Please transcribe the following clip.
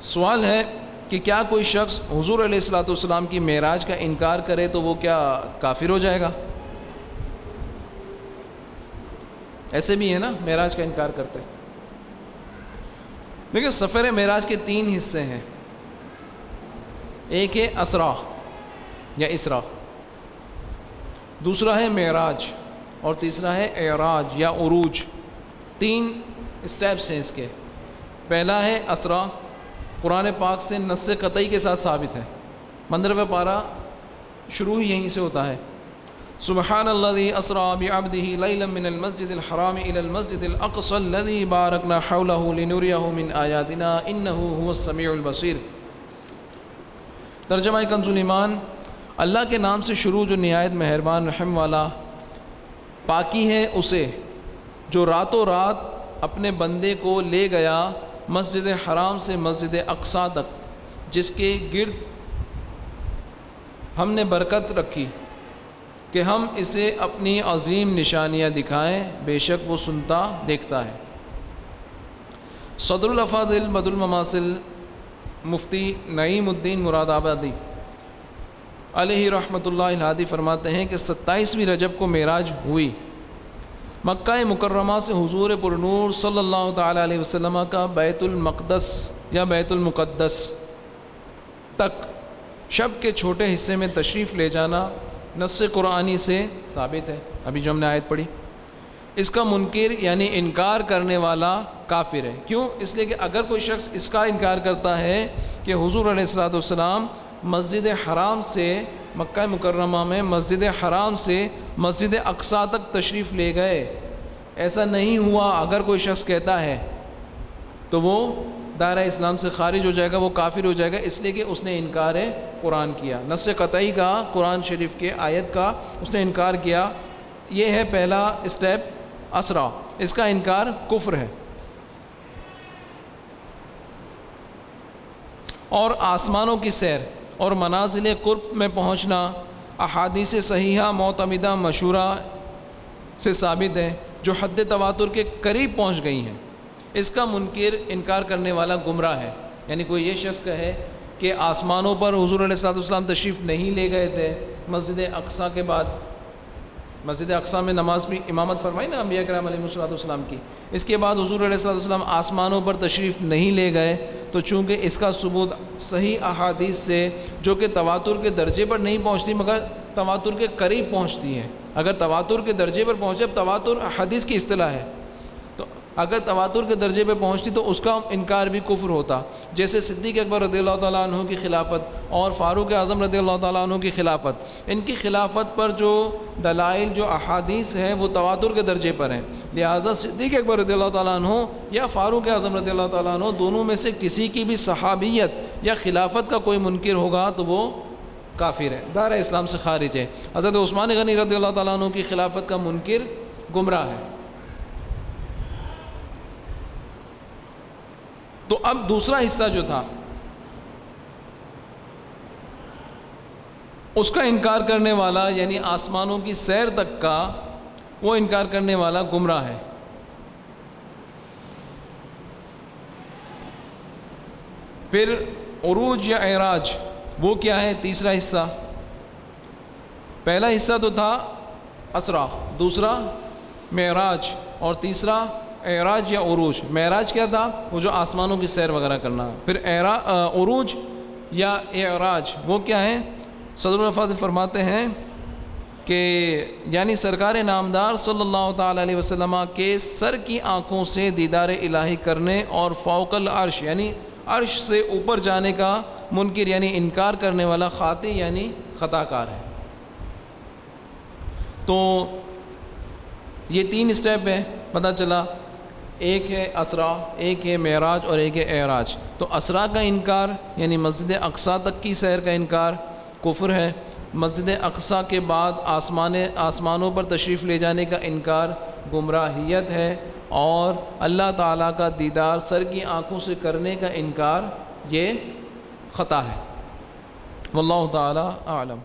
سوال ہے کہ کیا کوئی شخص حضور علیہ السلاۃ والسلام کی معراج کا انکار کرے تو وہ کیا کافر ہو جائے گا؟ ایسے بھی ہے نا، معراج کا انکار کرتے دیکھیں، سفر معراج کے تین حصے ہیں۔ ایک ہے اسرا یا اسرا۔ دوسرا ہے معراج اور تیسرا ہے اعراج یا عروج۔ تین اسٹیپس ہیں اس کے۔ پہلا ہے اسرا قرآن پاک سے نس قطعی کے ساتھ ثابت ہے۔ مندر پہ پارا شروع ہی یہیں سے ہوتا ہے۔ سبحان اللہ اسرا بعبده لیلا من المسجد الحرام الى المسجد الاقصى الذي باركنا حوله لنريه من آیاتنا انه هو السميع البصير ترجمہ کنز ایمان، اللہ کے نام سے شروع جو نہایت مہربان، رحم والا، پاکی ہے، اسے جو راتوں رات اپنے بندے کو لے گیا مسجد حرام سے مسجد اقصا تک، جس کے گرد ہم نے برکت رکھی، کہ ہم اسے اپنی عظیم نشانیاں دکھائیں، بے شک وہ سنتا دیکھتا ہے۔ صدر الفاظل مد المماثل مفتی نعیم الدین مراد آبادی علیہ رحمۃ اللہ الحادی فرماتے ہیں کہ ستائیسویں رجب کو معراج ہوئی۔ مکہ مکرمہ سے حضور پر نور صلی اللہ تعالیٰ علیہ وسلم کا بیت المقدس یا بیت المقدس تک شب کے چھوٹے حصے میں تشریف لے جانا نص قرآنی سے ثابت ہے۔ ابھی جو ہم نے آیت پڑھی۔ اس کا منکر یعنی انکار کرنے والا کافر ہے۔ کیوں؟ اس لیے کہ اگر کوئی شخص اس کا انکار کرتا ہے کہ حضور علیہ السلاۃ والسلام مسجد حرام سے مکہ مکرمہ میں مسجد حرام سے مسجد اقصا تک تشریف لے گئے۔ ایسا نہیں ہوا اگر کوئی شخص کہتا ہے۔ تو وہ دائرہ اسلام سے خارج ہو جائے گا، وہ کافر ہو جائے گا، اس لیے کہ اس نے انکار قرآن کیا۔ نس قطعی کا قرآن شریف کے آیت کا اس نے انکار کیا۔ یہ ہے پہلا اسٹیپ اسرا۔ اس کا انکار کفر ہے۔ اور آسمانوں کی سیر۔ اور منازل قرب میں پہنچنا احادیث صحیحہ معتمدہ مشورہ سے ثابت ہے جو حد تواتر کے قریب پہنچ گئی ہیں۔ اس کا منکر انکار کرنے والا گمراہ ہے۔ یعنی کوئی یہ شخص کہے کہ آسمانوں پر حضور علیہ السلام تشریف نہیں لے گئے تھے مسجد اقسا کے بعد مسجد اقسام میں نماز بھی امامت فرمائی نا انبیاء کرام علیہ صلاۃ والسلام کی۔ اس کے بعد حضور علیہ السلّۃ والسلام آسمانوں پر تشریف نہیں لے گئے، تو چونکہ اس کا ثبوت صحیح احادیث سے جو کہ تواتر کے درجے پر نہیں پہنچتی، مگر تواتر کے قریب پہنچتی ہیں۔ اگر تواتر کے درجے پر پہنچے، اب تواتر حدیث کی اصطلاح ہے۔ تو اگر تواتر کے درجے پہ پہنچتی، تو اس کا انکار بھی کفر ہوتا۔ جیسے صدیق اکبر رضی اللہ تعالیٰ عنہ کی خلافت اور فاروق اعظم رضی اللہ تعالیٰ عنہ کی خلافت۔ ان کی خلافت پر جو دلائل، جو احادیث ہیں، وہ تواتر کے درجے پر ہیں۔ لہٰذا صدیق اکبر رضی اللہ تعالیٰ عنہ یا فاروق اعظم رضی اللہ تعالیٰ عنہ دونوں میں سے کسی کی بھی صحابیت یا خلافت کا کوئی منکر ہوگا تو وہ کافر ہے دار اسلام سے خارج ہے حضرت عثمان غنی رضی اللہ تعالیٰ عنہ کی خلافت کا منکر گمراہ ہے۔ تو اب دوسرا حصہ جو تھا اس کا انکار کرنے والا یعنی آسمانوں کی سیر تک کا وہ انکار کرنے والا گمراہ ہے۔ پھر عروج یا اعراج، وہ کیا ہے؟ تیسرا حصہ۔ پہلا حصہ تو تھا اسرا، دوسرا معراج اور تیسرا اعراج یا عروج۔ معراج کیا تھا؟ وہ جو آسمانوں کی سیر وغیرہ کرنا۔ پھر عروج یا اعراج، وہ کیا ہے؟ صدر الفاظ فرماتے ہیں کہ یعنی سرکار نامدار صلی اللہ تعالیٰ علیہ وسلم کے سر کی آنکھوں سے دیدار الہی کرنے اور فوق العرش یعنی عرش سے اوپر جانے کا منکر یعنی انکار کرنے والا خاطی یعنی خطا کار ہے۔ تو یہ تین اسٹیپ ہے پتہ چلا، ایک ہے اسرا، ایک ہے معراج اور ایک ہے اعراج۔ تو اسرا کا انکار یعنی مسجد اقصا تک کی سیر کا انکار کفر ہے مسجد اقسا کے بعد آسمان آسمانوں پر تشریف لے جانے کا انکار گمراہیت ہے اور اللہ تعالیٰ کا دیدار سر کی آنکھوں سے کرنے کا انکار یہ خطا ہے۔ واللہ تعالیٰ عالم